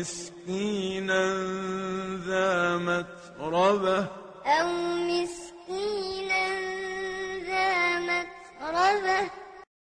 مسكينا ذا متربة. أو مسكينا ذا متربة.